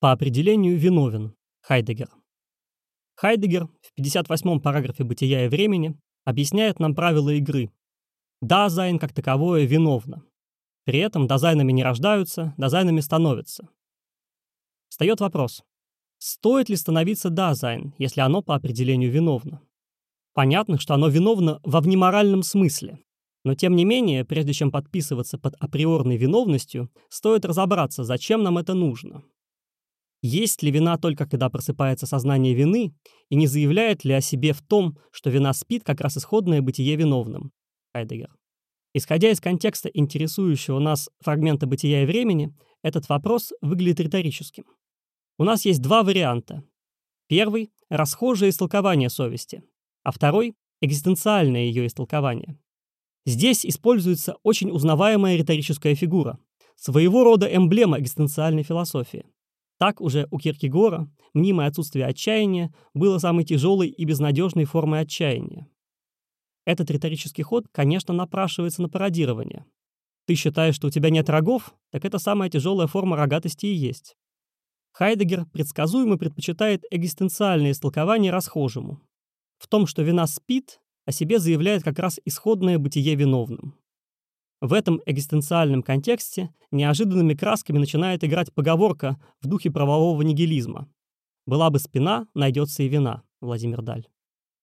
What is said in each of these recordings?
по определению виновен. Хайдеггер. Хайдеггер в 58-м параграфе «Бытия и времени» объясняет нам правила игры. Дазайн как таковое виновно. При этом дазайнами не рождаются, дазайнами становятся. Встает вопрос, стоит ли становиться дазайном, если оно по определению виновно? Понятно, что оно виновно во внеморальном смысле. Но тем не менее, прежде чем подписываться под априорной виновностью, стоит разобраться, зачем нам это нужно. Есть ли вина только когда просыпается сознание вины, и не заявляет ли о себе в том, что вина спит как раз исходное бытие виновным? Хайдегер. Исходя из контекста интересующего нас фрагмента бытия и времени, этот вопрос выглядит риторическим. У нас есть два варианта. Первый – расхожее истолкование совести, а второй – экзистенциальное ее истолкование. Здесь используется очень узнаваемая риторическая фигура, своего рода эмблема экзистенциальной философии. Так уже у Киркегора мнимое отсутствие отчаяния было самой тяжелой и безнадежной формой отчаяния. Этот риторический ход, конечно, напрашивается на пародирование. Ты считаешь, что у тебя нет рогов, так это самая тяжелая форма рогатости и есть. Хайдегер предсказуемо предпочитает экзистенциальное истолкование расхожему. В том, что вина спит, о себе заявляет как раз исходное бытие виновным. В этом экзистенциальном контексте неожиданными красками начинает играть поговорка в духе правового нигилизма. «Была бы спина, найдется и вина» Владимир Даль.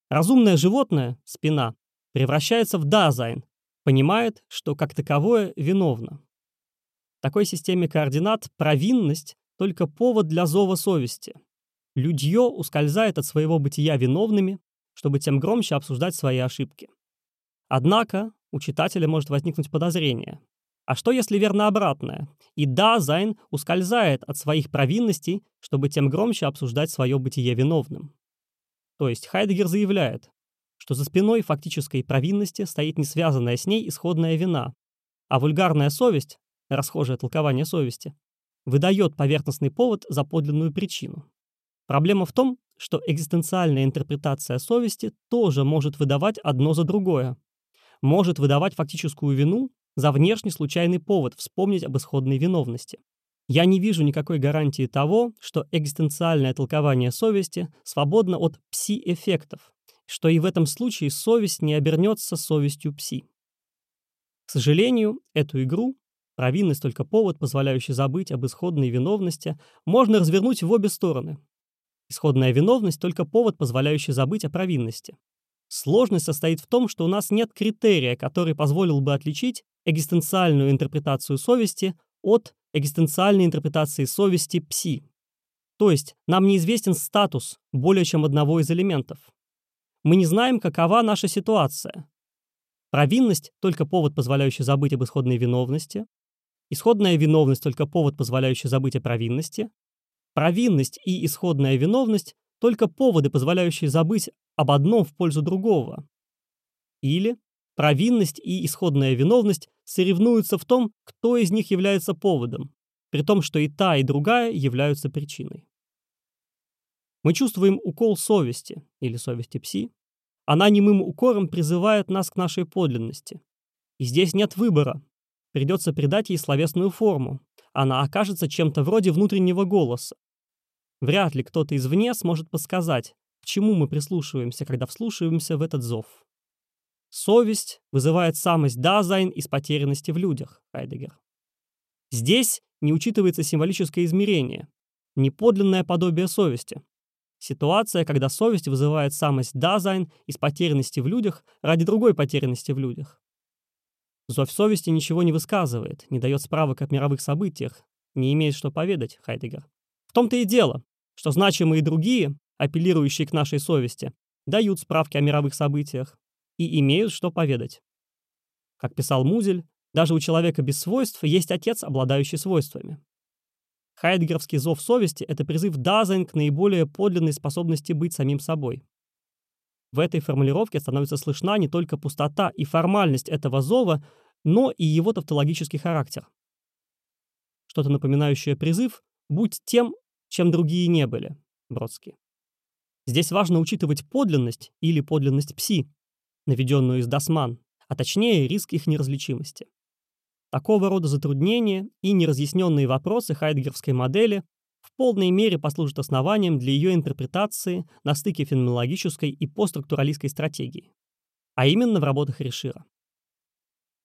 Разумное животное, спина, превращается в дазайн, понимает, что как таковое виновно. В такой системе координат провинность – только повод для зова совести. Людье ускользает от своего бытия виновными, чтобы тем громче обсуждать свои ошибки. Однако у читателя может возникнуть подозрение. А что если верно обратное? И да, Зайн ускользает от своих провинностей, чтобы тем громче обсуждать свое бытие виновным. То есть Хайдегер заявляет, что за спиной фактической провинности стоит не связанная с ней исходная вина, а вульгарная совесть, расхожее толкование совести, выдает поверхностный повод за подлинную причину. Проблема в том, что экзистенциальная интерпретация совести тоже может выдавать одно за другое. Может выдавать фактическую вину за внешний случайный повод вспомнить об исходной виновности. Я не вижу никакой гарантии того, что экзистенциальное толкование совести свободно от пси-эффектов, что и в этом случае совесть не обернется совестью пси. К сожалению, эту игру, провинность только повод, позволяющий забыть об исходной виновности, можно развернуть в обе стороны. Исходная виновность – только повод, позволяющий забыть о провинности. Сложность состоит в том, что у нас нет критерия, который позволил бы отличить экзистенциальную интерпретацию совести от экзистенциальной интерпретации совести пси. То есть нам неизвестен статус более чем одного из элементов. Мы не знаем, какова наша ситуация. Провинность – только повод, позволяющий забыть об исходной виновности. Исходная виновность – только повод, позволяющий забыть о провинности. Провинность и исходная виновность – только поводы, позволяющие забыть об одном в пользу другого. Или провинность и исходная виновность соревнуются в том, кто из них является поводом, при том, что и та, и другая являются причиной. Мы чувствуем укол совести, или совести пси. Она немым укором призывает нас к нашей подлинности. И здесь нет выбора. Придется придать ей словесную форму. Она окажется чем-то вроде внутреннего голоса, Вряд ли кто-то извне сможет подсказать, к чему мы прислушиваемся, когда вслушиваемся в этот зов. Совесть вызывает самость Дазайн из потерянности в людях, Хайдеггер. Здесь не учитывается символическое измерение, неподлинное подобие совести. Ситуация, когда совесть вызывает самость Дазайн из потерянности в людях ради другой потерянности в людях. Зов совести ничего не высказывает, не дает справок о мировых событиях, не имеет что поведать, Хайдеггер. В том-то и дело, что значимые другие, апеллирующие к нашей совести, дают справки о мировых событиях и имеют что поведать. Как писал Музиль, даже у человека без свойств есть отец, обладающий свойствами. Хайдеггеровский зов совести — это призыв Дазайн к наиболее подлинной способности быть самим собой. В этой формулировке становится слышна не только пустота и формальность этого зова, но и его тавтологический характер. Что-то напоминающее призыв «будь тем, чем другие не были, Бродский. Здесь важно учитывать подлинность или подлинность пси, наведенную из досман, а точнее риск их неразличимости. Такого рода затруднения и неразъясненные вопросы хайдгеровской модели полной мере послужит основанием для ее интерпретации на стыке феноменологической и постструктуралистской стратегии, а именно в работах Решира.